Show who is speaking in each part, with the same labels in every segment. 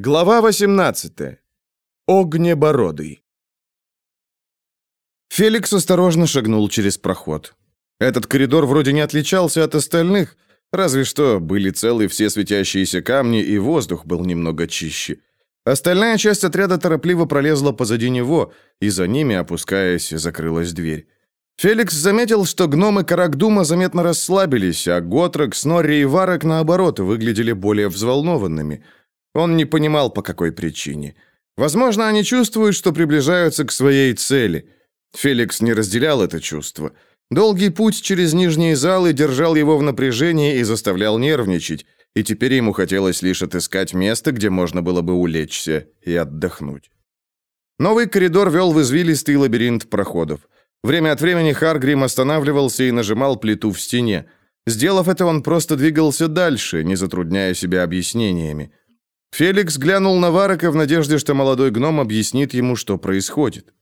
Speaker 1: Глава 18. Огнебородый. Феликс осторожно шагнул через проход. Этот коридор вроде не отличался от остальных, разве что были целы все светящиеся камни, и воздух был немного чище. Остальная часть отряда торопливо пролезла позади него, и за ними, опускаясь, закрылась дверь. Феликс заметил, что гномы Каракдума заметно расслабились, а Готрок, Снорри и Варок, наоборот, выглядели более взволнованными. Он не понимал, по какой причине. Возможно, они чувствуют, что приближаются к своей цели. Феликс не разделял это чувство. Долгий путь через нижние залы держал его в напряжении и заставлял нервничать, и теперь ему хотелось лишь отыскать место, где можно было бы улечься и отдохнуть. Новый коридор вел в извилистый лабиринт проходов. Время от времени Харгрим останавливался и нажимал плиту в стене. Сделав это, он просто двигался дальше, не затрудняя себя объяснениями. Феликс глянул на Варака в надежде, что молодой гном объяснит ему, что происходит.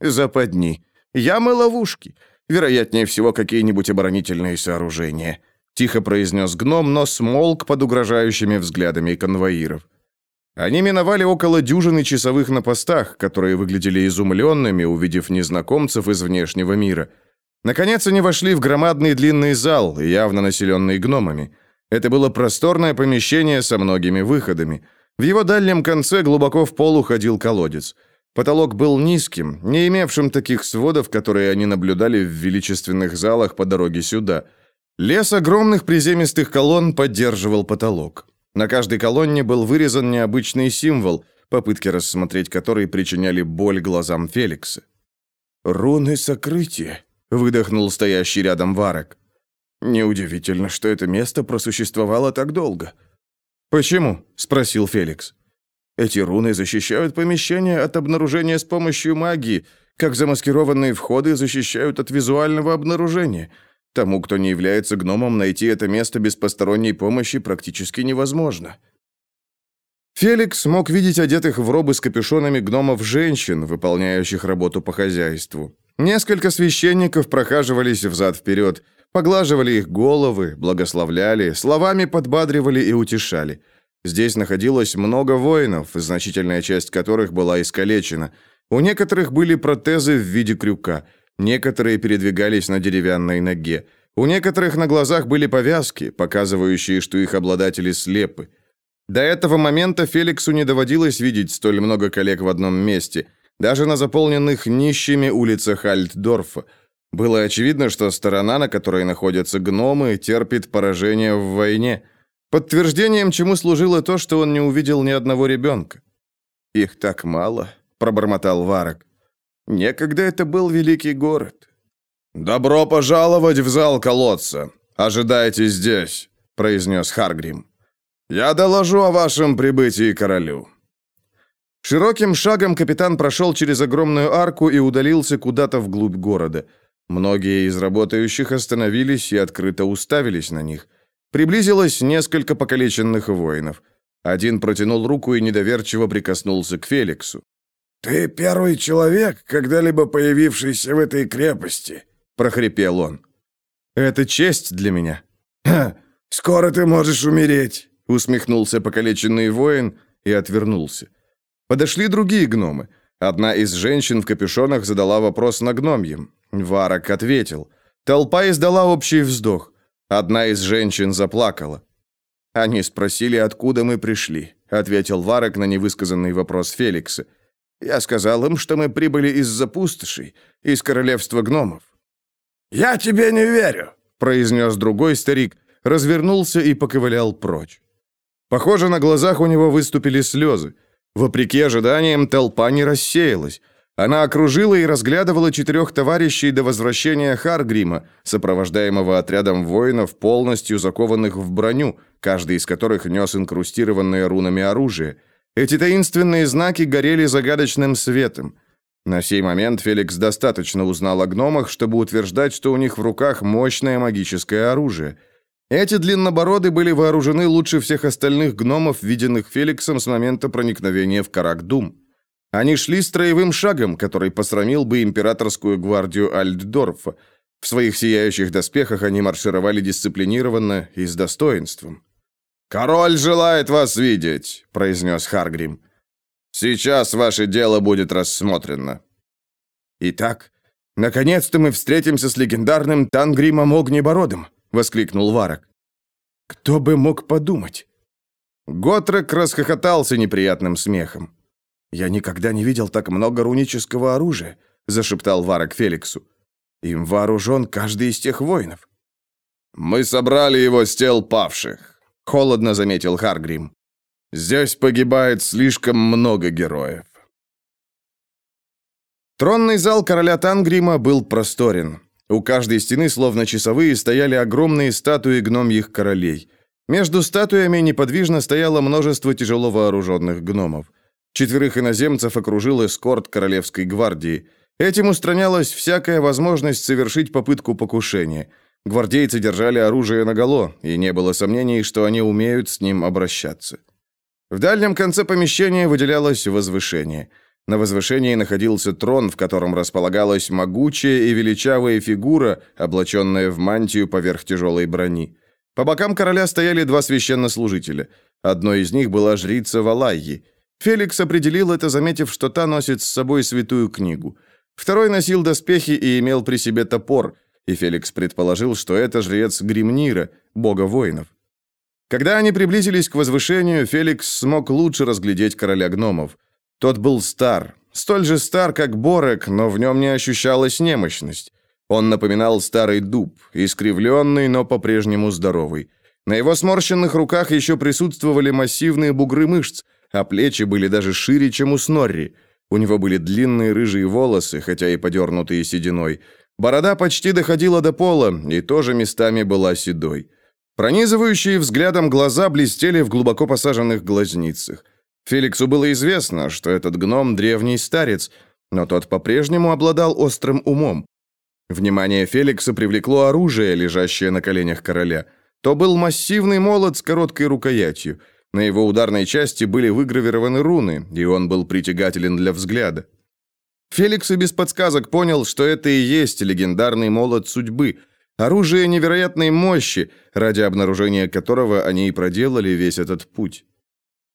Speaker 1: «Западни. Ямы ловушки. Вероятнее всего, какие-нибудь оборонительные сооружения», тихо произнес гном, но смолк под угрожающими взглядами конвоиров. Они миновали около дюжины часовых на постах, которые выглядели изумленными, увидев незнакомцев из внешнего мира. Наконец они вошли в громадный длинный зал, явно населенный гномами. Это было просторное помещение со многими выходами. В его дальнем конце глубоко в пол уходил колодец. Потолок был низким, не имевшим таких сводов, которые они наблюдали в величественных залах по дороге сюда. Лес огромных приземистых колонн поддерживал потолок. На каждой колонне был вырезан необычный символ, попытки рассмотреть который причиняли боль глазам Феликса. «Руны сокрытия», — выдохнул стоящий рядом Варек. «Неудивительно, что это место просуществовало так долго». «Почему?» — спросил Феликс. «Эти руны защищают помещение от обнаружения с помощью магии, как замаскированные входы защищают от визуального обнаружения. Тому, кто не является гномом, найти это место без посторонней помощи практически невозможно. Феликс мог видеть одетых в робы с капюшонами гномов женщин, выполняющих работу по хозяйству. Несколько священников прохаживались взад-вперед, поглаживали их головы, благословляли, словами подбадривали и утешали. Здесь находилось много воинов, значительная часть которых была искалечена. У некоторых были протезы в виде крюка – Некоторые передвигались на деревянной ноге. У некоторых на глазах были повязки, показывающие, что их обладатели слепы. До этого момента Феликсу не доводилось видеть столь много коллег в одном месте, даже на заполненных нищими улицах Альтдорфа. Было очевидно, что сторона, на которой находятся гномы, терпит поражение в войне. Подтверждением чему служило то, что он не увидел ни одного ребенка. «Их так мало», — пробормотал Варок. Некогда это был великий город. «Добро пожаловать в зал колодца. Ожидайте здесь», — произнес Харгрим. «Я доложу о вашем прибытии королю». Широким шагом капитан прошел через огромную арку и удалился куда-то вглубь города. Многие из работающих остановились и открыто уставились на них. Приблизилось несколько покалеченных воинов. Один протянул руку и недоверчиво прикоснулся к Феликсу.
Speaker 2: «Ты первый человек, когда-либо появившийся в этой крепости», — прохрипел он.
Speaker 1: «Это честь для меня».
Speaker 2: «Ха, скоро ты можешь умереть», —
Speaker 1: усмехнулся покалеченный воин и отвернулся. Подошли другие гномы. Одна из женщин в капюшонах задала вопрос на гномьем. Варок ответил. Толпа издала общий вздох. Одна из женщин заплакала. «Они спросили, откуда мы пришли», — ответил Варок на невысказанный вопрос Феликса. Я сказал им, что мы прибыли из-за пустошей, из королевства гномов.
Speaker 2: «Я тебе не верю», — произнес другой старик, развернулся и поковылял прочь.
Speaker 1: Похоже, на глазах у него выступили слезы. Вопреки ожиданиям, толпа не рассеялась. Она окружила и разглядывала четырех товарищей до возвращения Харгрима, сопровождаемого отрядом воинов, полностью закованных в броню, каждый из которых нес инкрустированное рунами оружие — эти таинственные знаки горели загадочным светом. На сей момент Феликс достаточно узнал о гномах, чтобы утверждать, что у них в руках мощное магическое оружие. Эти длиннобороды были вооружены лучше всех остальных гномов, виденных Феликсом с момента проникновения в Каракдум. Они шли строевым шагом, который посрамил бы императорскую гвардию Альтдорфа. В своих сияющих доспехах они маршировали дисциплинированно и с достоинством. «Король желает вас видеть», — произнес Харгрим. «Сейчас ваше дело будет рассмотрено».
Speaker 2: «Итак, наконец-то мы встретимся с легендарным Тангримом Огнебородом», — воскликнул Варок. «Кто бы мог подумать?»
Speaker 1: Готрек расхохотался неприятным смехом.
Speaker 2: «Я никогда не видел так много рунического оружия», — зашептал Варок Феликсу. «Им вооружен каждый из тех воинов».
Speaker 1: «Мы собрали его с тел павших», — холодно заметил Харгрим. «Здесь погибает слишком много героев». Тронный зал короля Тангрима был просторен. У каждой стены, словно часовые, стояли огромные статуи гномьих королей. Между статуями неподвижно стояло множество тяжело вооруженных гномов. Четверых иноземцев окружил эскорт Королевской гвардии. Этим устранялась всякая возможность совершить попытку покушения. Гвардейцы держали оружие наголо, и не было сомнений, что они умеют с ним обращаться. В дальнем конце помещения выделялось возвышение. На возвышении находился трон, в котором располагалась могучая и величавая фигура, облаченная в мантию поверх тяжелой брони. По бокам короля стояли два священнослужителя. Одной из них была жрица Валайи. Феликс определил это, заметив, что та носит с собой святую книгу. Второй носил доспехи и имел при себе топор, и Феликс предположил, что это жрец Гримнира, бога воинов. Когда они приблизились к возвышению, Феликс смог лучше разглядеть короля гномов. Тот был стар, столь же стар, как Борек, но в нем не ощущалась немощность. Он напоминал старый дуб, искривленный, но по-прежнему здоровый. На его сморщенных руках еще присутствовали массивные бугры мышц, а плечи были даже шире, чем у Снорри. У него были длинные рыжие волосы, хотя и подернутые сединой. Борода почти доходила до пола и тоже местами была седой. Пронизывающие взглядом глаза блестели в глубоко посаженных глазницах. Феликсу было известно, что этот гном – древний старец, но тот по-прежнему обладал острым умом. Внимание Феликса привлекло оружие, лежащее на коленях короля. То был массивный молот с короткой рукоятью. На его ударной части были выгравированы руны, и он был притягателен для взгляда. Феликс и без подсказок понял, что это и есть легендарный молот судьбы, оружие невероятной мощи, ради обнаружения которого они и проделали весь этот путь.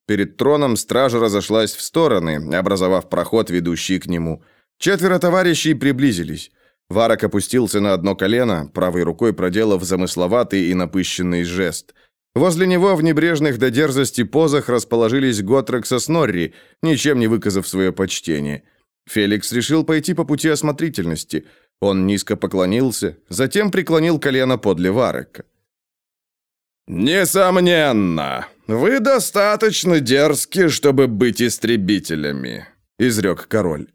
Speaker 1: Перед троном стража разошлась в стороны, образовав проход, ведущий к нему. Четверо товарищей приблизились. Варок опустился на одно колено, правой рукой проделав замысловатый и напыщенный жест. Возле него в небрежных до дерзости позах расположились Готрек со Снорри, ничем не выказав свое почтение. Феликс решил пойти по пути осмотрительности. Он низко поклонился, затем преклонил колено подле Варека. «Несомненно, вы достаточно дерзки, чтобы быть истребителями», — изрек король.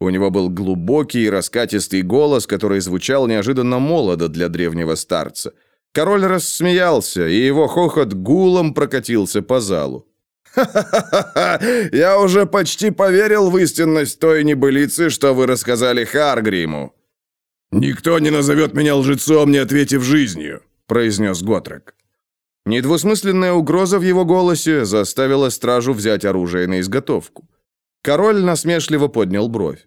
Speaker 1: У него был глубокий и раскатистый голос, который звучал неожиданно молодо для древнего старца. Король рассмеялся, и его хохот гулом прокатился по залу. «Ха-ха-ха! Я уже почти поверил в истинность той небылицы, что вы рассказали Харгриму!» «Никто не назовет меня лжецом, не ответив жизнью», — произнес Готрек. Недвусмысленная угроза в его голосе заставила стражу взять оружие на изготовку. Король насмешливо поднял бровь.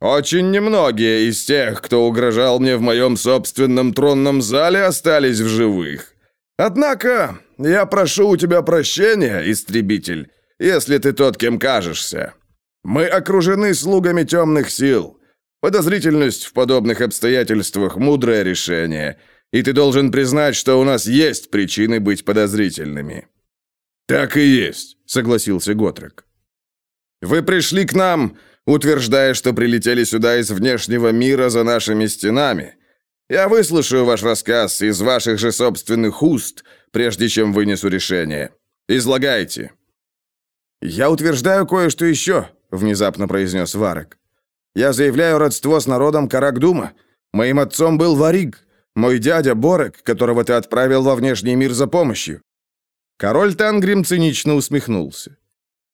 Speaker 1: Очень немногие из тех, кто угрожал мне в моем собственном тронном зале, остались в живых. Однако, я прошу у тебя прощения, истребитель, если ты тот, кем кажешься. Мы окружены слугами темных сил. Подозрительность в подобных обстоятельствах – мудрое решение, и ты должен признать, что у нас есть причины быть подозрительными». «Так и есть», — согласился Готрек. «Вы пришли к нам, утверждая, что прилетели сюда из внешнего мира за нашими стенами. Я выслушаю ваш рассказ из ваших же собственных уст, прежде чем вынесу решение. Излагайте». «Я утверждаю кое-что еще», — внезапно произнес Варек. «Я заявляю родство с народом Карагдума. Моим отцом был Вариг, мой дядя Борек, которого ты отправил во внешний мир за помощью». Король Тангрим цинично усмехнулся.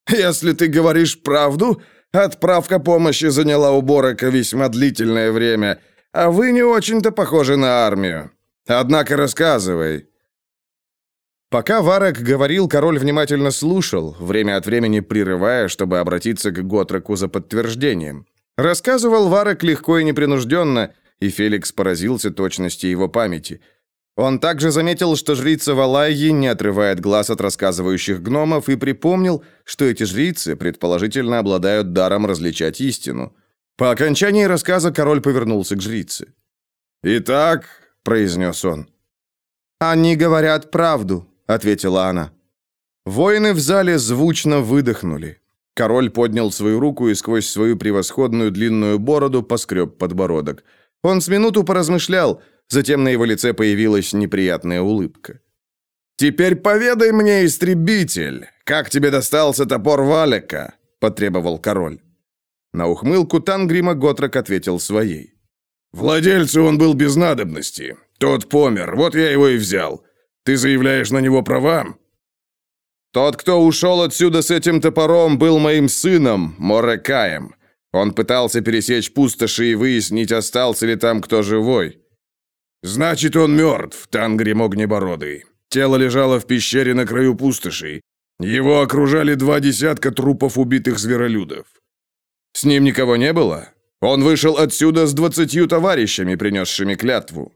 Speaker 1: «Если ты говоришь правду, Отправка помощи заняла у Борока весьма длительное время, а вы не очень-то похожи на армию. Однако рассказывай». Пока Варек говорил, король внимательно слушал, время от времени прерывая, чтобы обратиться к Готреку за подтверждением. Рассказывал Варек легко и непринужденно, и Феликс поразился точности его памяти. Он также заметил, что жрица Валайи не отрывает глаз от рассказывающих гномов и припомнил, что эти жрицы предположительно обладают даром различать истину. По окончании рассказа король повернулся к жрице.
Speaker 2: «Итак», — произнес он.
Speaker 1: «Они говорят правду», — ответила она. Воины в зале звучно выдохнули. Король поднял свою руку и сквозь свою превосходную длинную бороду поскреб подбородок. Он с минуту поразмышлял, затем на его лице появилась неприятная улыбка.
Speaker 2: «Теперь поведай мне, истребитель, как тебе достался топор Валека?» – потребовал король.
Speaker 1: На ухмылку Тангрима Готрок ответил своей.
Speaker 2: «Владельцу он был без надобности. Тот помер, вот я его и взял. Ты заявляешь на него права?»
Speaker 1: «Тот, кто ушел отсюда с этим топором, был моим сыном, Морекаем. Он пытался пересечь пустоши и выяснить, остался ли там кто живой».
Speaker 2: «Значит, он мертв, Тангрим Огнебородый. Тело лежало в пещере на краю пустоши. Его окружали два десятка трупов убитых зверолюдов».
Speaker 1: «С ним никого не было? Он вышел отсюда с двадцатью товарищами, принесшими клятву».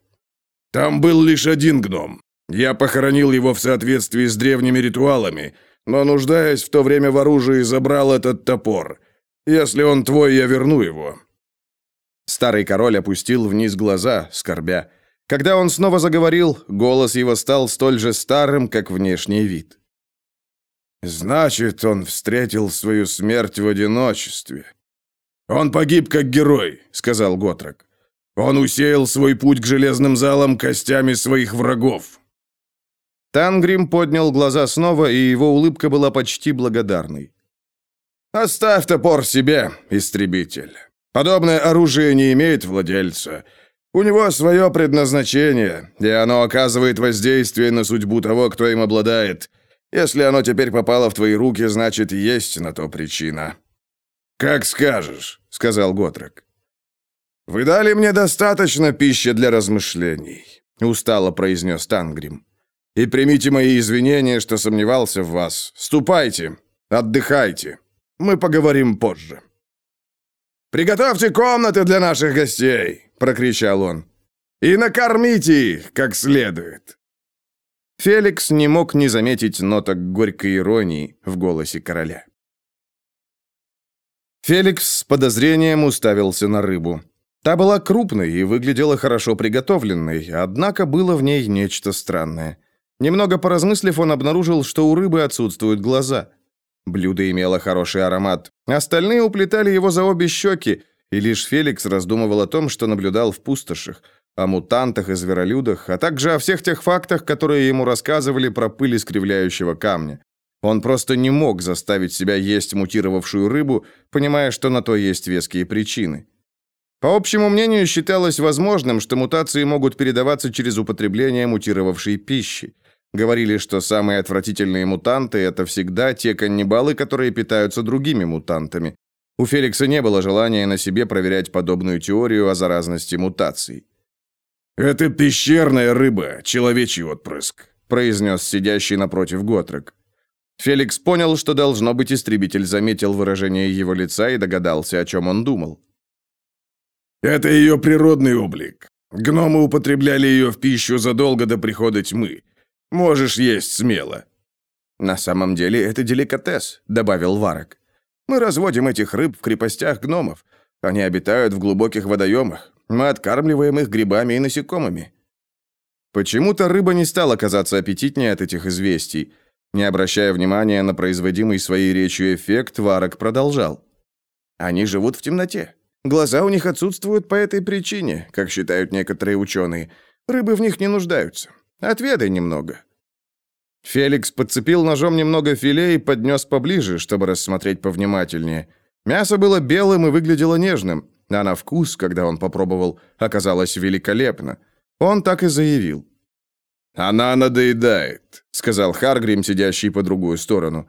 Speaker 2: «Там был лишь один гном. Я похоронил его в соответствии с древними ритуалами, но, нуждаясь в то время в оружии, забрал этот топор. Если он твой, я верну его».
Speaker 1: Старый король опустил вниз глаза, скорбя. Когда он снова заговорил, голос его стал столь же старым, как внешний вид.
Speaker 2: «Значит, он встретил свою смерть в одиночестве. Он погиб как герой», — сказал Готрок. «Он усеял свой путь к железным залам костями своих врагов».
Speaker 1: Тангрим поднял глаза снова, и его улыбка была почти благодарной.
Speaker 2: «Оставь топор себе, истребитель. Подобное оружие не имеет владельца. У него свое предназначение, и оно оказывает воздействие на судьбу того, кто им обладает. Если оно теперь попало в твои руки, значит, есть на то причина». «Как скажешь», — сказал Готрек. «Вы дали мне достаточно пищи для размышлений», — устало произнес Тангрим. «И примите мои извинения, что сомневался в вас. Ступайте, отдыхайте. Мы поговорим позже». «Приготовьте комнаты для наших гостей!» — прокричал он. «И накормите их как следует!»
Speaker 1: Феликс не мог не заметить ноток горькой иронии в голосе короля. Феликс с подозрением уставился на рыбу. Та была крупной и выглядела хорошо приготовленной, однако было в ней нечто странное. Немного поразмыслив, он обнаружил, что у рыбы отсутствуют глаза. Блюдо имело хороший аромат. Остальные уплетали его за обе щеки, и лишь Феликс раздумывал о том, что наблюдал в пустошах, о мутантах и зверолюдах, а также о всех тех фактах, которые ему рассказывали про пыль искривляющего камня. Он просто не мог заставить себя есть мутировавшую рыбу, понимая, что на то есть веские причины. По общему мнению, считалось возможным, что мутации могут передаваться через употребление мутировавшей пищи. Говорили, что самые отвратительные мутанты – это всегда те каннибалы, которые питаются другими мутантами. У Феликса не было желания на себе проверять подобную теорию о заразности мутаций.
Speaker 2: «Это пещерная рыба, человечий отпрыск», – произнес сидящий напротив Готрек.
Speaker 1: Феликс понял, что, должно быть, истребитель заметил выражение его лица и догадался, о чем он думал.
Speaker 2: «Это ее природный облик. Гномы употребляли ее в пищу задолго до прихода тьмы. Можешь есть смело».
Speaker 1: «На самом деле это деликатес», — добавил Варок. Мы разводим этих рыб в крепостях гномов. Они обитают в глубоких водоемах. Мы откармливаем их грибами и насекомыми». Почему-то рыба не стала казаться аппетитнее от этих известий. Не обращая внимания на производимый своей речью эффект, Варок продолжал. «Они живут в темноте. Глаза у них отсутствуют по этой причине, как считают некоторые ученые. Рыбы в них не нуждаются. Отведай немного. Феликс подцепил ножом немного филе и поднес поближе, чтобы рассмотреть повнимательнее. Мясо было белым и выглядело нежным, а на вкус, когда он попробовал, оказалось великолепно. Он так и заявил.
Speaker 2: «Она надоедает», — сказал Харгрим, сидящий по другую сторону.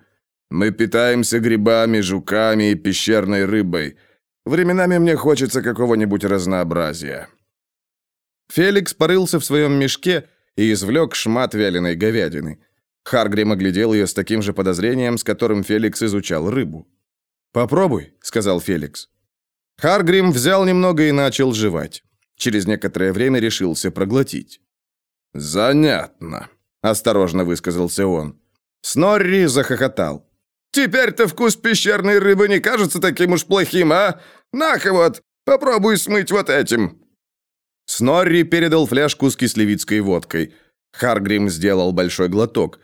Speaker 2: «Мы питаемся грибами, жуками и пещерной рыбой. Временами мне хочется какого-нибудь разнообразия».
Speaker 1: Феликс порылся в своем мешке и извлек шмат вяленой говядины. Харгрим оглядел ее с таким же подозрением, с которым Феликс изучал рыбу. «Попробуй», — сказал Феликс. Харгрим взял немного и начал жевать. Через некоторое время решился проглотить.
Speaker 2: «Занятно», — осторожно высказался он.
Speaker 1: Снорри захохотал.
Speaker 2: «Теперь-то вкус пещерной рыбы не кажется таким уж плохим, а? На-ка вот, попробуй смыть вот этим».
Speaker 1: Снорри передал фляжку с кислевицкой водкой. Харгрим сделал большой глоток.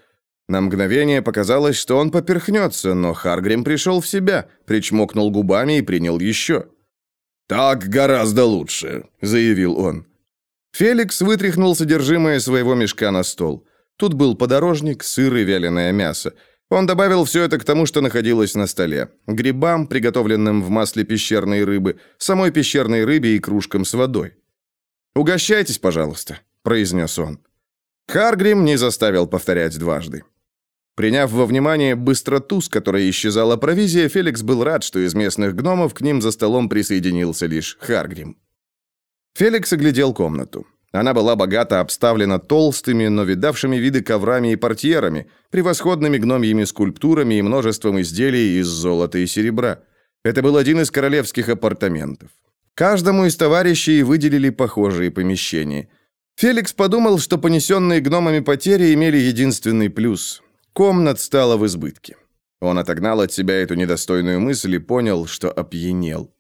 Speaker 1: На мгновение показалось, что он поперхнется, но Харгрим пришел в себя, причмокнул губами и принял еще.
Speaker 2: «Так гораздо лучше», — заявил он.
Speaker 1: Феликс вытряхнул содержимое своего мешка на стол. Тут был подорожник, сыр и вяленое мясо. Он добавил все это к тому, что находилось на столе. Грибам, приготовленным в масле пещерной рыбы, самой пещерной рыбе и кружкам с водой. «Угощайтесь, пожалуйста», — произнес он. Харгрим не заставил повторять дважды. Приняв во внимание быстроту, с которой исчезала провизия, Феликс был рад, что из местных гномов к ним за столом присоединился лишь Харгрим. Феликс оглядел комнату. Она была богато обставлена толстыми, но видавшими виды коврами и портьерами, превосходными гномьими скульптурами и множеством изделий из золота и серебра. Это был один из королевских апартаментов. Каждому из товарищей выделили похожие помещения. Феликс подумал, что понесенные гномами потери имели единственный плюс. Комнат стало в избытке. Он отогнал от себя эту недостойную мысль и понял, что опьянел.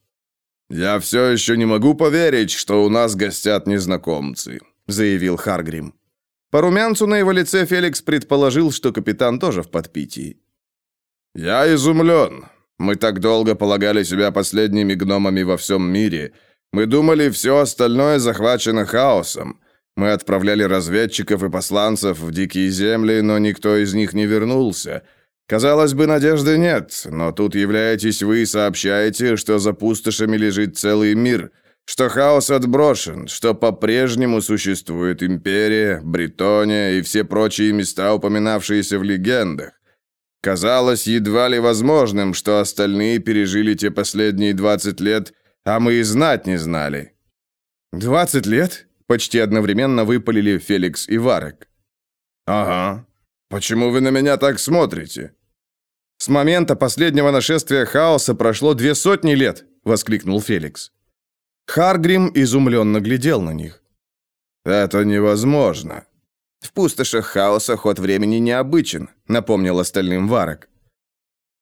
Speaker 2: «Я все еще не могу поверить, что у нас гостят незнакомцы», — заявил Харгрим.
Speaker 1: По румянцу на его лице Феликс предположил, что капитан тоже в подпитии.
Speaker 2: «Я изумлен. Мы так долго полагали себя последними гномами во всем мире. Мы думали, все остальное захвачено хаосом. Мы отправляли разведчиков и посланцев в дикие земли, но никто из них не вернулся. Казалось бы, надежды нет, но тут являетесь вы и сообщаете, что за пустошами лежит целый мир, что хаос отброшен, что по-прежнему существует империя, Бретония и все прочие места, упоминавшиеся в легендах. Казалось едва ли возможным, что остальные пережили те последние 20 лет, а мы и знать не знали.
Speaker 1: «Двадцать лет?» — почти одновременно выпалили Феликс и Варек.
Speaker 2: «Ага. Почему вы на меня так смотрите?»
Speaker 1: «С момента последнего нашествия хаоса прошло две сотни лет!» — воскликнул Феликс. Харгрим изумленно глядел на них.
Speaker 2: «Это невозможно!»
Speaker 1: «В пустошах хаоса ход времени необычен», — напомнил остальным Варок.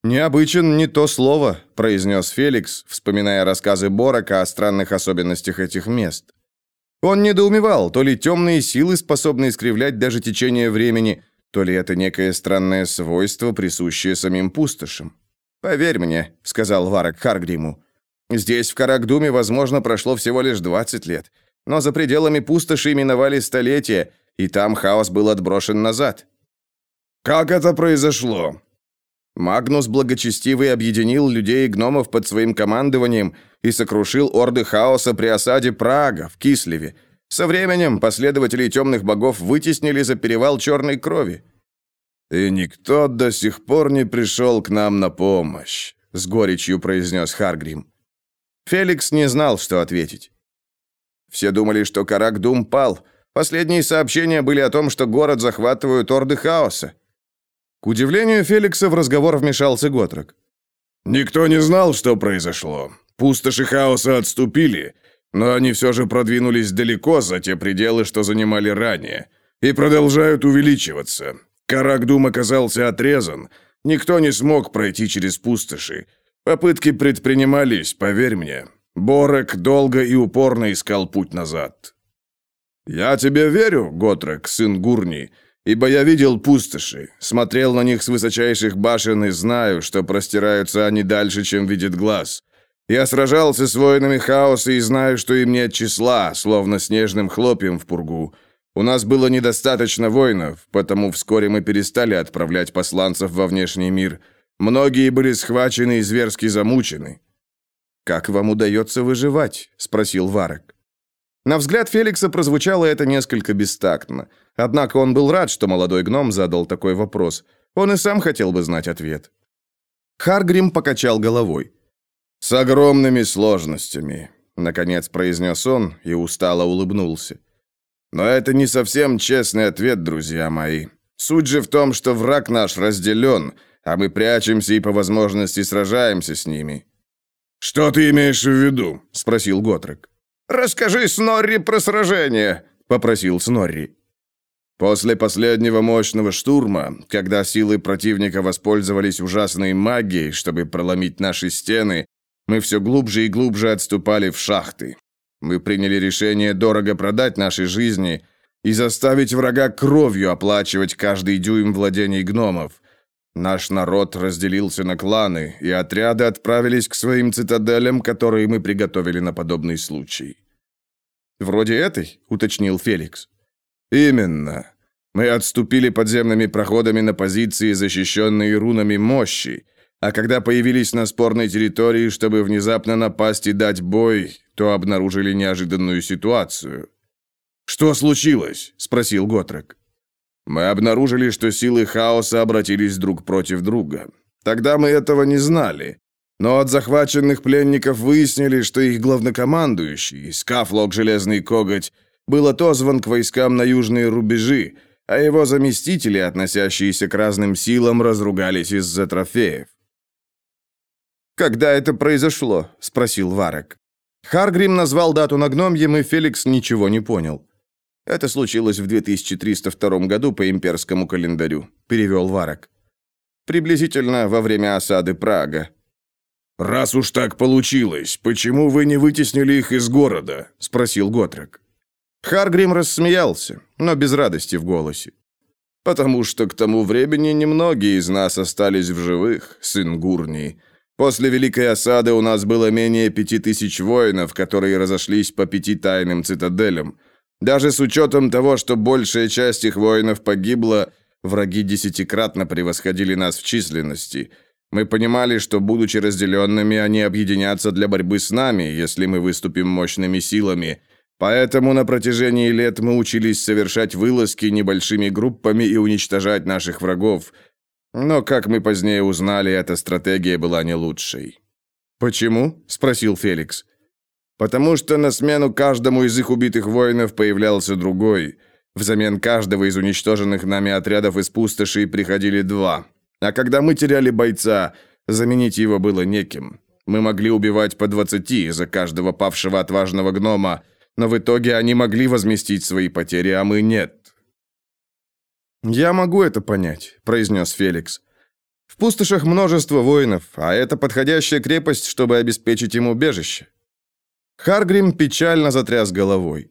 Speaker 1: «Необычен не то слово», — произнес Феликс, вспоминая рассказы Борока о странных особенностях этих мест. Он недоумевал, то ли темные силы способны искривлять даже течение времени, то ли это некое странное свойство, присущее самим пустошам. «Поверь мне», — сказал Варак Харгриму, — «здесь, в Карагдуме, возможно, прошло всего лишь 20 лет, но за пределами пустоши миновали столетия, и там хаос был отброшен назад».
Speaker 2: «Как это произошло?»
Speaker 1: Магнус Благочестивый объединил людей и гномов под своим командованием и сокрушил орды хаоса при осаде Прага в Кислеве, со временем последователей темных богов вытеснили за перевал черной крови.
Speaker 2: «И никто до сих пор не пришел к нам на помощь», — с горечью произнес Харгрим.
Speaker 1: Феликс не знал, что ответить. Все думали, что Каракдум пал. Последние сообщения были о том, что город захватывают орды хаоса. К удивлению Феликса в разговор вмешался Готрок.
Speaker 2: «Никто не знал, что произошло. Пустоши хаоса отступили, но они все же продвинулись далеко за те пределы, что занимали ранее, и продолжают увеличиваться. Каракдум оказался отрезан, никто не смог пройти через пустоши. Попытки предпринимались, поверь мне. Борек долго и упорно искал путь назад. «Я тебе верю, Готрек, сын Гурни, ибо я видел пустоши, смотрел на них с высочайших башен и знаю, что простираются они дальше, чем видит глаз. Я сражался с воинами хаоса и знаю, что им нет числа, словно снежным хлопьям в пургу. У нас было недостаточно воинов, потому вскоре мы перестали отправлять посланцев во внешний мир. Многие были схвачены и зверски замучены.
Speaker 1: «Как вам удается выживать?» – спросил Варек. На взгляд Феликса прозвучало это несколько бестактно. Однако он был рад, что молодой гном задал такой вопрос. Он и сам хотел бы знать ответ. Харгрим покачал головой.
Speaker 2: «С огромными сложностями», — наконец произнес он и устало улыбнулся. «Но это не совсем честный ответ, друзья мои. Суть же в том, что враг наш разделен, а мы прячемся и по возможности сражаемся с ними». «Что ты имеешь в виду?» — спросил Готрек.
Speaker 1: «Расскажи Снорри про сражение», — попросил Снорри.
Speaker 2: После последнего мощного штурма, когда силы противника воспользовались ужасной магией, чтобы проломить наши стены, мы все глубже и глубже отступали в шахты. Мы приняли решение дорого продать наши жизни и заставить врага кровью оплачивать каждый дюйм владений гномов. Наш народ разделился на кланы, и отряды отправились к своим цитаделям, которые мы приготовили на подобный случай.
Speaker 1: «Вроде этой?» — уточнил Феликс.
Speaker 2: «Именно. Мы отступили подземными проходами на позиции, защищенные рунами мощи, а когда появились на спорной территории, чтобы внезапно напасть и дать бой, то обнаружили неожиданную ситуацию».
Speaker 1: «Что случилось?» — спросил Готрек.
Speaker 2: «Мы обнаружили, что силы хаоса обратились друг против друга. Тогда мы этого не знали. Но от захваченных пленников выяснили, что их главнокомандующий, Скафлок Железный Коготь, был отозван к войскам на южные рубежи, а его заместители, относящиеся к разным силам, разругались из-за трофеев.
Speaker 1: «Когда это произошло?» — спросил Варек. Харгрим назвал дату на гномьем, и Феликс ничего не понял. «Это случилось в 2302 году по имперскому календарю», — перевел Варек. «Приблизительно во время осады Прага».
Speaker 2: «Раз уж так получилось, почему вы не вытеснили их из города?» — спросил Готрек.
Speaker 1: Харгрим рассмеялся, но без радости в голосе.
Speaker 2: «Потому что к тому времени немногие из нас остались в живых, сын Гурнии. После Великой осады у нас было менее пяти тысяч воинов, которые разошлись по пяти тайным цитаделям. Даже с учетом того, что большая часть их воинов погибла, враги десятикратно превосходили нас в численности. Мы понимали, что, будучи разделенными, они объединятся для борьбы с нами, если мы выступим мощными силами – Поэтому на протяжении лет мы учились совершать вылазки небольшими группами и уничтожать наших врагов. Но, как мы позднее узнали, эта стратегия была не лучшей.
Speaker 1: «Почему?» – спросил Феликс.
Speaker 2: «Потому что на смену каждому из их убитых воинов появлялся другой. Взамен каждого из уничтоженных нами отрядов из пустоши приходили два. А когда мы теряли бойца, заменить его было неким. Мы могли убивать по двадцати за каждого павшего отважного гнома, но в итоге они могли возместить свои потери, а мы нет.
Speaker 1: «Я могу это понять», — произнес Феликс. «В пустошах множество воинов, а это подходящая крепость, чтобы обеспечить им убежище». Харгрим печально затряс головой.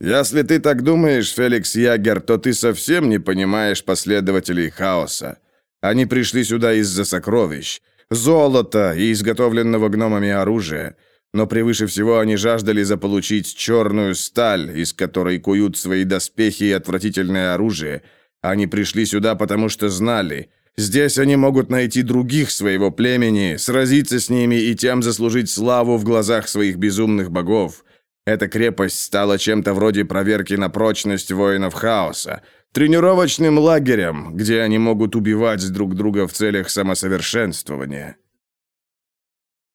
Speaker 2: «Если ты так думаешь, Феликс Ягер, то ты совсем не понимаешь последователей хаоса. Они пришли сюда из-за сокровищ, золота и изготовленного гномами оружия. Но превыше всего они жаждали заполучить черную сталь, из которой куют свои доспехи и отвратительное оружие. Они пришли сюда, потому что знали. Здесь они могут найти других своего племени, сразиться с ними и тем заслужить славу в глазах своих безумных богов. Эта крепость стала чем-то вроде проверки на прочность воинов хаоса, тренировочным лагерем, где они могут убивать друг друга в целях самосовершенствования.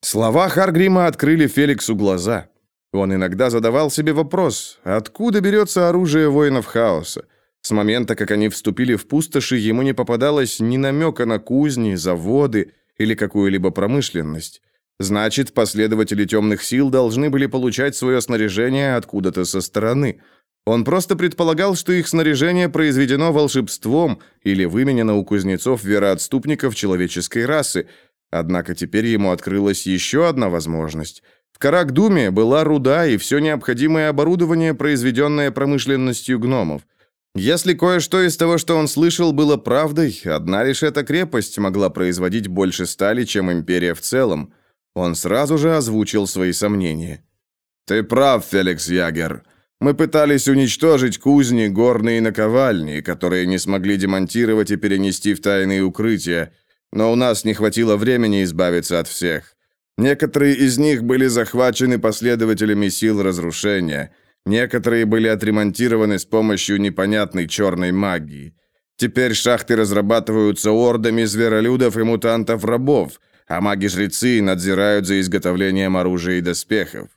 Speaker 1: Слова Харгрима открыли Феликсу глаза. Он иногда задавал себе вопрос, откуда берется оружие воинов хаоса. С момента, как они вступили в пустоши, ему не попадалось ни намека на кузни, заводы или какую-либо промышленность. Значит, последователи темных сил должны были получать свое снаряжение откуда-то со стороны. Он просто предполагал, что их снаряжение произведено волшебством или выменено у кузнецов вероотступников человеческой расы – Однако теперь ему открылась еще одна возможность. В Каракдуме была руда и все необходимое оборудование, произведенное промышленностью гномов. Если кое-что из того, что он слышал, было правдой, одна лишь эта крепость могла производить больше стали, чем империя в целом. Он сразу же озвучил свои сомнения.
Speaker 2: «Ты прав, Феликс Ягер. Мы пытались уничтожить кузни, горные наковальни, которые не смогли демонтировать и перенести в тайные укрытия, но у нас не хватило времени избавиться от всех. Некоторые из них были захвачены последователями сил разрушения, некоторые были отремонтированы с помощью непонятной черной магии. Теперь шахты разрабатываются ордами зверолюдов и мутантов-рабов, а маги-жрецы надзирают за изготовлением оружия и доспехов.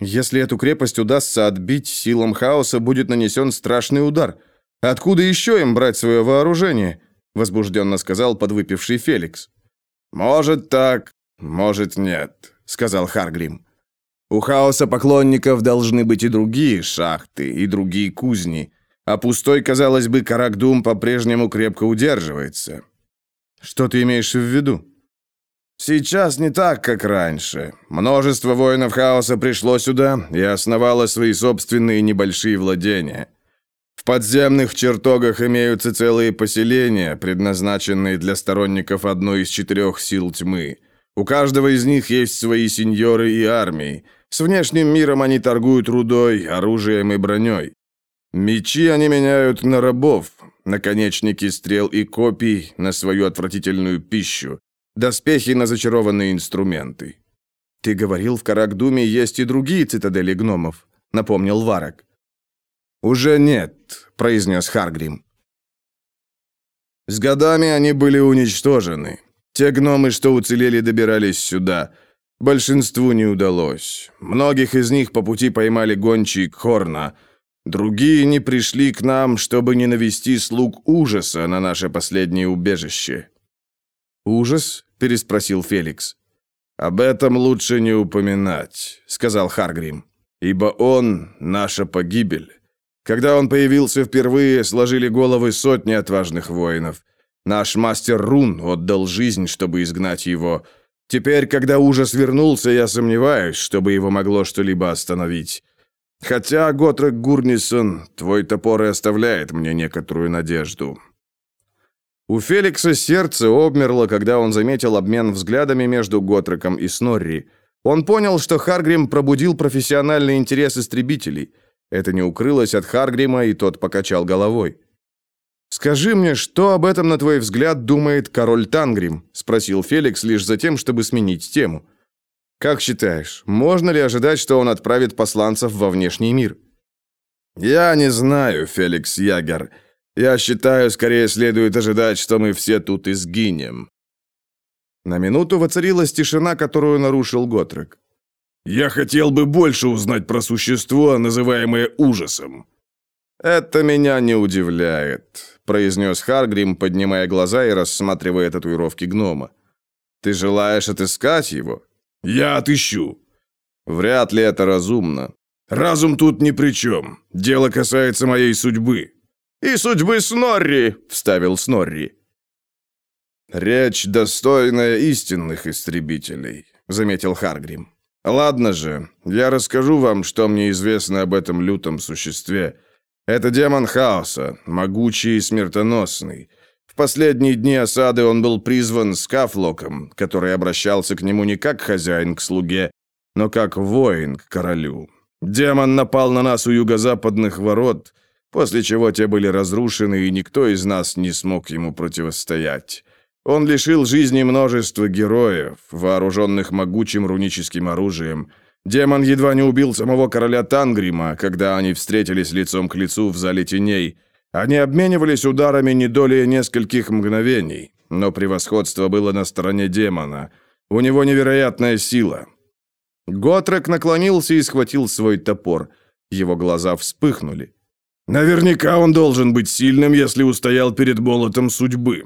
Speaker 1: Если эту крепость удастся отбить, силам хаоса будет нанесен страшный удар. Откуда еще им брать свое вооружение? возбужденно сказал подвыпивший Феликс.
Speaker 2: Может так, может нет, сказал Харгрим. У хаоса поклонников должны быть и другие шахты, и другие кузни. А пустой, казалось бы, Карагдум по-прежнему крепко удерживается.
Speaker 1: Что ты имеешь в виду?
Speaker 2: Сейчас не так, как раньше. Множество воинов хаоса пришло сюда и основало свои собственные небольшие владения. В подземных чертогах имеются целые поселения, предназначенные для сторонников одной из четырех сил тьмы. У каждого из них есть свои сеньоры и армии. С внешним миром они торгуют рудой, оружием и броней. Мечи они меняют на рабов, наконечники стрел и копий на свою отвратительную пищу, доспехи на зачарованные инструменты.
Speaker 1: «Ты говорил, в Карагдуме есть и другие цитадели гномов», — напомнил Варак.
Speaker 2: «Уже нет», — произнес Харгрим. «С годами они были уничтожены. Те гномы, что уцелели, добирались сюда. Большинству не удалось. Многих из них по пути поймали гончие Хорна. Другие не пришли к нам, чтобы не навести слуг ужаса на наше последнее убежище».
Speaker 1: «Ужас?» — переспросил Феликс.
Speaker 2: «Об этом лучше не упоминать», — сказал Харгрим. «Ибо он — наша погибель. Когда он появился впервые, сложили головы сотни отважных воинов. Наш мастер Рун отдал жизнь, чтобы изгнать его. Теперь, когда ужас вернулся, я сомневаюсь, чтобы его могло что-либо остановить. Хотя, Готрек Гурнисон, твой топор и оставляет мне некоторую надежду».
Speaker 1: У Феликса сердце обмерло, когда он заметил обмен взглядами между Готреком и Снорри. Он понял, что Харгрим пробудил профессиональный интерес истребителей – это не укрылось от Харгрима, и тот покачал головой. «Скажи мне, что об этом, на твой взгляд, думает король Тангрим?» – спросил Феликс лишь за тем, чтобы сменить тему. «Как считаешь, можно ли ожидать, что он отправит посланцев во внешний мир?»
Speaker 2: «Я не знаю, Феликс Ягер. Я считаю, скорее следует ожидать, что мы все тут изгинем».
Speaker 1: На минуту воцарилась тишина, которую нарушил Готрек.
Speaker 2: Я хотел бы больше узнать про существо, называемое ужасом».
Speaker 1: «Это меня не удивляет», — произнес Харгрим, поднимая глаза и рассматривая татуировки гнома. «Ты желаешь отыскать его?»
Speaker 2: «Я отыщу».
Speaker 1: «Вряд ли это разумно».
Speaker 2: «Разум тут ни при чем. Дело касается моей судьбы».
Speaker 1: «И судьбы Снорри», — вставил Снорри.
Speaker 2: «Речь, достойная истинных истребителей», — заметил Харгрим. Ладно же, я расскажу вам, что мне известно об этом лютом существе. Это демон хаоса, могучий и смертоносный. В последние дни осады он был призван Скафлоком, который обращался к нему не как хозяин к слуге, но как воин к королю. Демон напал на нас у юго-западных ворот, после чего те были разрушены, и никто из нас не смог ему противостоять. Он лишил жизни множество героев, вооруженных могучим руническим оружием. Демон едва не убил самого короля Тангрима, когда они встретились лицом к лицу в зале теней. Они обменивались ударами не долей нескольких мгновений, но превосходство было на стороне демона. У него невероятная сила.
Speaker 1: Готрек наклонился и схватил свой топор. Его глаза вспыхнули.
Speaker 2: «Наверняка он должен быть сильным, если устоял перед молотом судьбы»,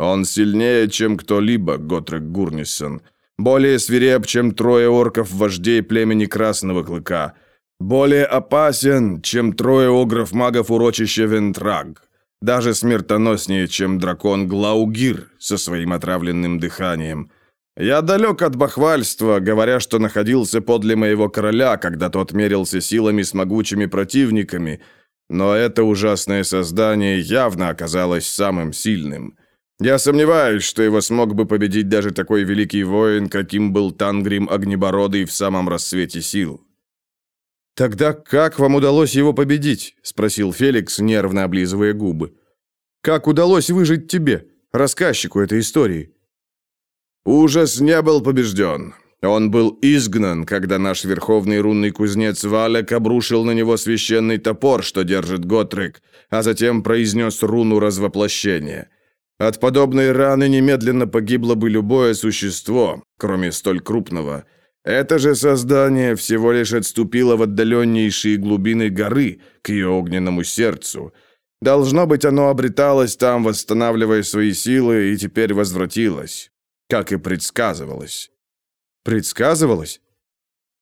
Speaker 1: он сильнее, чем кто-либо, Готрек Гурнисон. Более свиреп, чем трое орков-вождей племени Красного Клыка. Более опасен, чем трое огров-магов урочища Вентраг. Даже смертоноснее, чем дракон Глаугир со своим отравленным дыханием. Я далек от бахвальства, говоря, что находился подле моего короля, когда тот мерился силами с могучими противниками, но это ужасное создание явно оказалось самым сильным. Я сомневаюсь, что его смог бы победить даже такой великий воин, каким был Тангрим Огнебородый в самом расцвете сил. «Тогда как вам удалось его победить?» – спросил Феликс, нервно облизывая губы. «Как удалось выжить тебе, рассказчику этой истории?»
Speaker 2: «Ужас не был побежден. Он был изгнан, когда наш верховный рунный кузнец Валек обрушил на него священный топор, что держит Готрик, а затем произнес руну развоплощения». От подобной раны немедленно погибло бы любое существо, кроме столь крупного. Это же создание всего лишь отступило в отдаленнейшие глубины горы к ее огненному сердцу. Должно быть, оно обреталось там, восстанавливая свои силы, и теперь возвратилось, как и предсказывалось.
Speaker 1: Предсказывалось?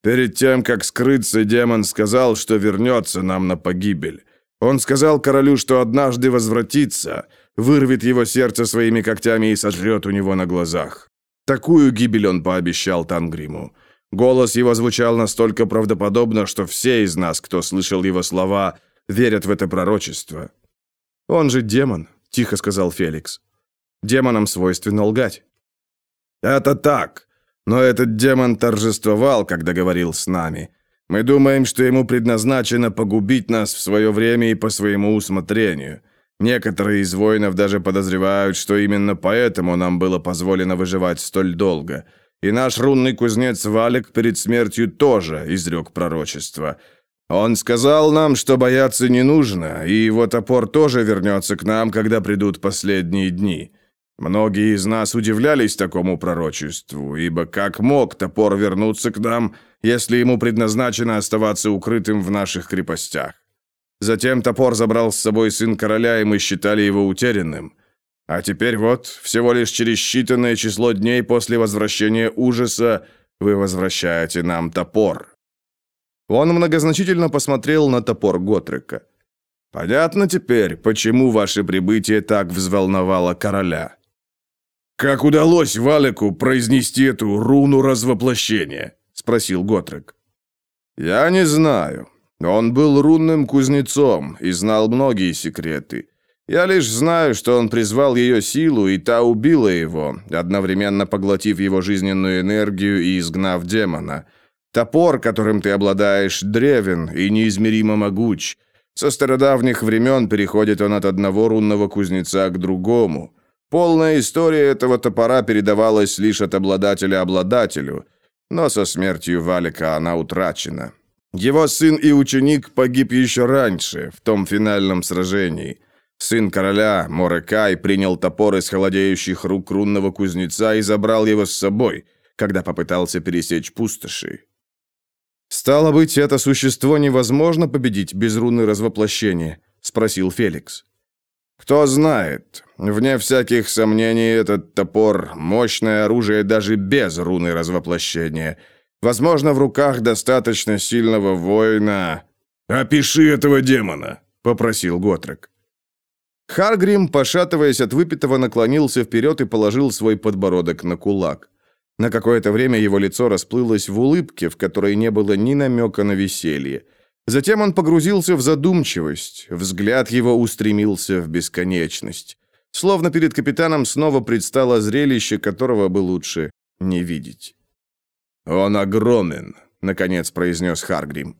Speaker 2: Перед тем, как скрыться, демон сказал, что вернется нам на погибель. Он сказал королю, что однажды возвратится, вырвет его сердце своими когтями и сожрет у него на глазах. Такую гибель он пообещал Тангриму. Голос его звучал настолько правдоподобно, что все из нас, кто слышал его слова, верят в это пророчество.
Speaker 1: «Он же демон», — тихо сказал Феликс. «Демонам свойственно лгать».
Speaker 2: «Это так. Но этот демон торжествовал, когда говорил с нами. Мы думаем, что ему предназначено погубить нас в свое время и по своему усмотрению. Некоторые из воинов даже подозревают, что именно поэтому нам было позволено выживать столь долго. И наш рунный кузнец Валик перед смертью тоже изрек пророчество. Он сказал нам, что бояться не нужно, и его топор тоже вернется к нам, когда придут последние дни. Многие из нас удивлялись такому пророчеству, ибо как мог топор вернуться к нам, если ему предназначено оставаться укрытым в наших крепостях? Затем топор забрал с собой сын короля, и мы считали его утерянным. А теперь вот, всего лишь через считанное число дней после возвращения ужаса, вы возвращаете нам топор».
Speaker 1: Он многозначительно посмотрел на топор Готрека.
Speaker 2: «Понятно теперь, почему ваше прибытие так взволновало короля». «Как удалось Валику произнести эту руну развоплощения?» — спросил Готрек. «Я не знаю. Он был рунным кузнецом и знал многие секреты. Я лишь знаю, что он призвал ее силу, и та убила его, одновременно поглотив его жизненную энергию и изгнав демона. Топор, которым ты обладаешь, древен и неизмеримо могуч. Со стародавних времен переходит он от одного рунного кузнеца к другому. Полная история этого топора передавалась лишь от обладателя обладателю, но со смертью Валика она утрачена. Его сын и ученик погиб еще раньше, в том финальном сражении. Сын короля, Морекай, принял топор из холодеющих рук рунного кузнеца и забрал его с собой, когда попытался пересечь пустоши.
Speaker 1: «Стало быть, это существо невозможно победить без руны развоплощения?» — спросил Феликс.
Speaker 2: «Кто знает. Вне всяких сомнений, этот топор — мощное оружие даже без руны развоплощения». Возможно, в руках достаточно сильного воина. Опиши этого демона, попросил Готрек.
Speaker 1: Харгрим, пошатываясь от выпитого, наклонился вперед и положил свой подбородок на кулак. На какое-то время его лицо расплылось в улыбке, в которой не было ни намека на веселье. Затем он погрузился в задумчивость, взгляд его устремился в бесконечность. Словно перед капитаном снова предстало зрелище, которого бы лучше не видеть.
Speaker 2: «Он огромен», — наконец произнес Харгрим.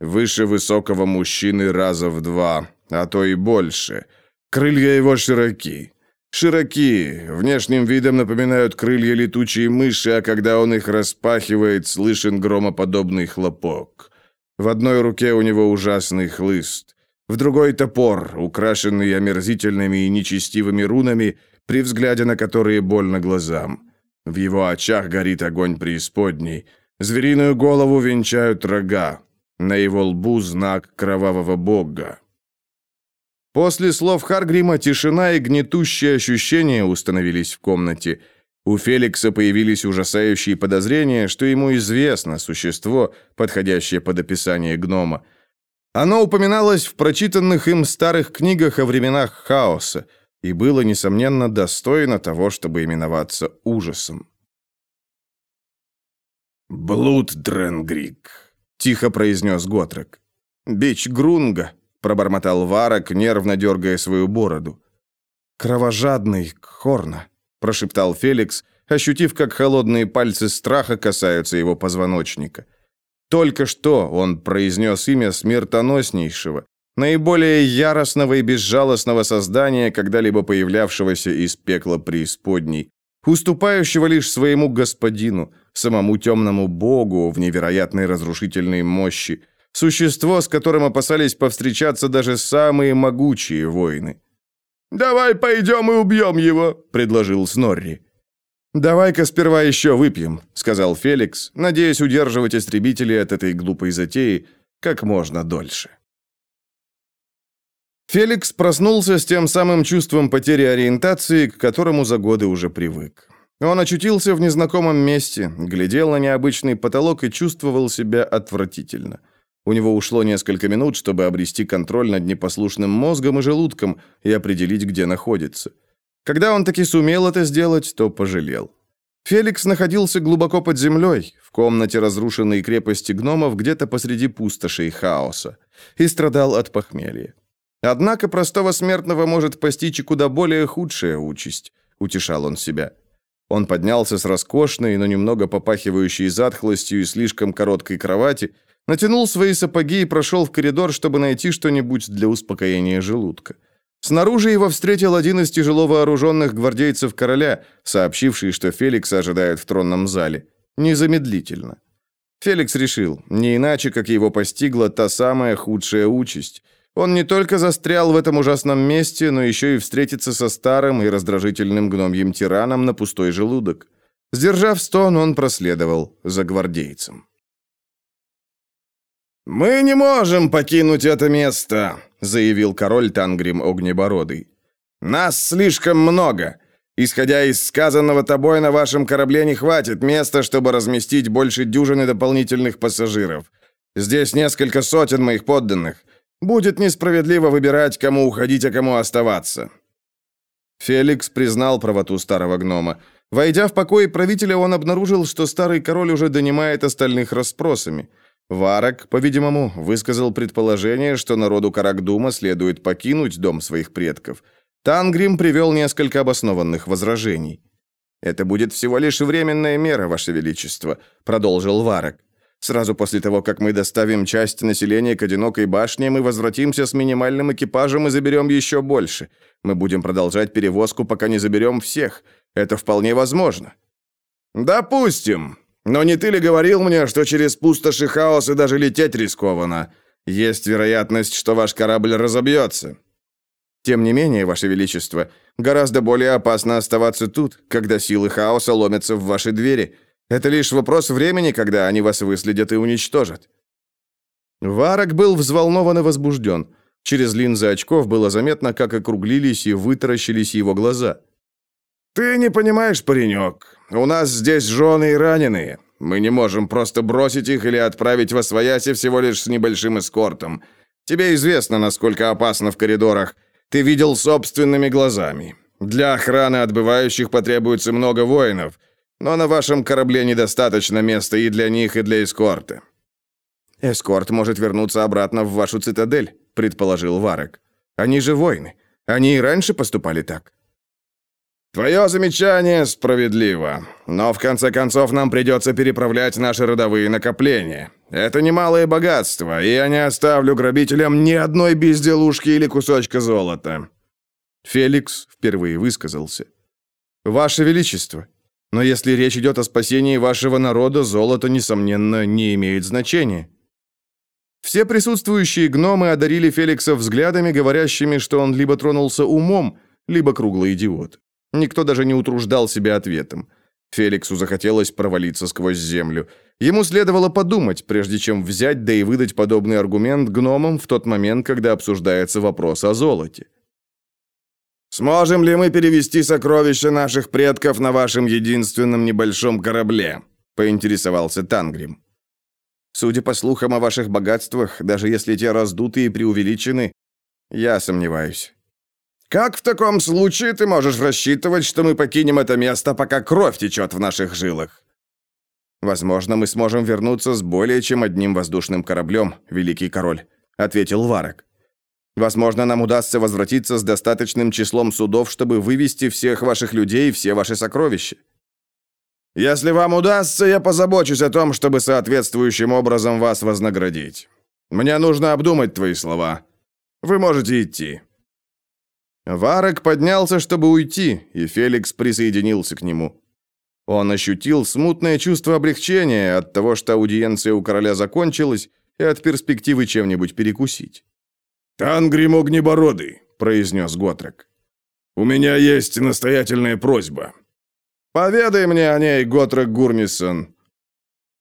Speaker 2: «Выше высокого мужчины раза в два, а то и больше. Крылья его широки. Широки, внешним видом напоминают крылья летучей мыши, а когда он их распахивает, слышен громоподобный хлопок. В одной руке у него ужасный хлыст, в другой топор, украшенный омерзительными и нечестивыми рунами, при взгляде на которые больно глазам. В его очах горит огонь преисподней. Звериную голову венчают рога. На его лбу знак кровавого бога.
Speaker 1: После слов Харгрима тишина и гнетущие ощущения установились в комнате. У Феликса появились ужасающие подозрения, что ему известно существо, подходящее под описание гнома. Оно упоминалось в прочитанных им старых книгах о временах хаоса – и было, несомненно, достойно того, чтобы именоваться ужасом.
Speaker 2: «Блуд Дренгрик», —
Speaker 1: тихо произнес Готрек. «Бич Грунга», — пробормотал Варок, нервно дергая свою бороду. «Кровожадный Хорна», — прошептал Феликс, ощутив, как холодные пальцы страха касаются его позвоночника. Только что он произнес имя смертоноснейшего, наиболее яростного и безжалостного создания, когда-либо появлявшегося из пекла преисподней, уступающего лишь своему господину, самому темному богу в невероятной разрушительной мощи, существо, с которым опасались повстречаться даже самые могучие воины.
Speaker 2: «Давай пойдем и убьем его», — предложил Снорри.
Speaker 1: «Давай-ка сперва еще выпьем», — сказал Феликс, надеясь удерживать истребителей от этой глупой затеи как можно дольше. Феликс проснулся с тем самым чувством потери ориентации, к которому за годы уже привык. Он очутился в незнакомом месте, глядел на необычный потолок и чувствовал себя отвратительно. У него ушло несколько минут, чтобы обрести контроль над непослушным мозгом и желудком и определить, где находится. Когда он таки сумел это сделать, то пожалел. Феликс находился глубоко под землей, в комнате разрушенной крепости гномов, где-то посреди пустоши и хаоса, и страдал от похмелья. Однако простого смертного может постичь и куда более худшая участь, утешал он себя. Он поднялся с роскошной, но немного попахивающей затхлостью и слишком короткой кровати, натянул свои сапоги и прошел в коридор, чтобы найти что-нибудь для успокоения желудка. Снаружи его встретил один из тяжело вооруженных гвардейцев короля, сообщивший, что Феликса ожидают в тронном зале. Незамедлительно. Феликс решил, не иначе, как его постигла та самая худшая участь. Он не только застрял в этом ужасном месте, но еще и встретится со старым и раздражительным гномьим тираном на пустой желудок. Сдержав стон, он проследовал за гвардейцем.
Speaker 2: «Мы не можем покинуть это место», — заявил король Тангрим Огнебородый. «Нас слишком много. Исходя из сказанного тобой, на вашем корабле не хватит места, чтобы разместить больше дюжины дополнительных пассажиров. Здесь несколько сотен моих подданных. Будет несправедливо выбирать, кому уходить, а кому оставаться».
Speaker 1: Феликс признал правоту старого гнома. Войдя в покой правителя, он обнаружил, что старый король уже донимает остальных расспросами – Варак, по-видимому, высказал предположение, что народу Карагдума следует покинуть дом своих предков. Тангрим привел несколько обоснованных возражений. «Это будет всего лишь временная мера, Ваше Величество», — продолжил Варак. «Сразу после того, как мы доставим часть населения к одинокой башне, мы возвратимся с минимальным экипажем и заберем еще больше. Мы будем продолжать перевозку, пока не заберем всех. Это вполне возможно».
Speaker 2: «Допустим», но не ты ли говорил мне, что через пустоши хаоса даже лететь рискованно? Есть вероятность, что ваш корабль разобьется».
Speaker 1: «Тем не менее, Ваше Величество, гораздо более опасно оставаться тут, когда силы хаоса ломятся в ваши двери. Это лишь вопрос времени, когда они вас выследят и уничтожат». Варак был взволнован и возбужден. Через линзы очков было заметно, как округлились и вытаращились его глаза.
Speaker 2: «Ты не понимаешь, паренек. У нас здесь жены и раненые. Мы не можем просто бросить их или отправить во свояси всего лишь с небольшим эскортом. Тебе известно, насколько опасно в коридорах. Ты видел собственными глазами. Для охраны отбывающих потребуется много воинов, но на вашем корабле недостаточно места и для них, и для эскорта».
Speaker 1: «Эскорт может вернуться обратно в вашу цитадель», — предположил Варек. «Они же воины. Они и раньше поступали так».
Speaker 2: «Твое замечание справедливо, но в конце концов нам придется переправлять наши родовые накопления. Это немалое богатство, и я не оставлю грабителям ни одной безделушки или кусочка золота».
Speaker 1: Феликс впервые высказался. «Ваше Величество, но если речь идет о спасении вашего народа, золото, несомненно, не имеет значения». Все присутствующие гномы одарили Феликса взглядами, говорящими, что он либо тронулся умом, либо круглый идиот. Никто даже не утруждал себя ответом. Феликсу захотелось провалиться сквозь землю. Ему следовало подумать, прежде чем взять да и выдать подобный аргумент гномам в тот момент, когда обсуждается вопрос о золоте.
Speaker 2: «Сможем ли мы перевести сокровища наших предков на вашем единственном небольшом корабле?» — поинтересовался Тангрим.
Speaker 1: «Судя по слухам о ваших богатствах, даже если те раздуты и преувеличены, я сомневаюсь».
Speaker 2: Как в таком случае ты можешь рассчитывать, что мы покинем это место, пока кровь течет в наших жилах?
Speaker 1: Возможно, мы сможем вернуться с более чем одним воздушным кораблем, великий король, ответил Варак. Возможно, нам удастся возвратиться с достаточным числом судов, чтобы вывести всех ваших людей и все ваши сокровища.
Speaker 2: Если вам удастся, я позабочусь о том, чтобы соответствующим образом вас вознаградить. Мне нужно обдумать твои слова. Вы можете идти.
Speaker 1: Варек поднялся, чтобы уйти, и Феликс присоединился к нему. Он ощутил смутное чувство облегчения от того, что аудиенция у короля закончилась, и от перспективы чем-нибудь перекусить.
Speaker 2: «Тангрим Огнебородый», — произнес Готрек. «У меня есть настоятельная просьба. Поведай мне о ней, Готрек Гурнисон.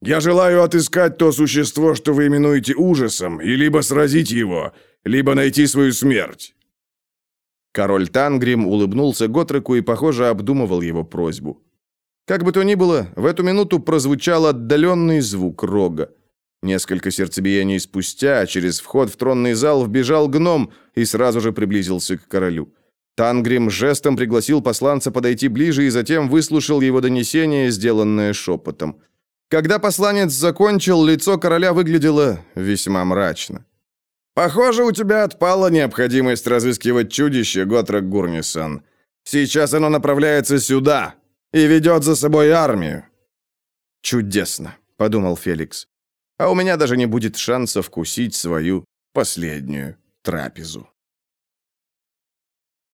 Speaker 2: Я желаю отыскать то существо, что вы именуете ужасом, и либо сразить его, либо найти свою смерть.
Speaker 1: Король Тангрим улыбнулся Готреку и, похоже, обдумывал его просьбу. Как бы то ни было, в эту минуту прозвучал отдаленный звук рога. Несколько сердцебиений спустя через вход в тронный зал вбежал гном и сразу же приблизился к королю. Тангрим жестом пригласил посланца подойти ближе и затем выслушал его донесение, сделанное шепотом. Когда посланец закончил, лицо короля выглядело весьма мрачно. «Похоже, у тебя отпала необходимость разыскивать чудище, Готрок Гурнисон. Сейчас оно направляется сюда и ведет за собой армию». «Чудесно», — подумал Феликс. «А у меня даже не будет шанса вкусить свою последнюю трапезу».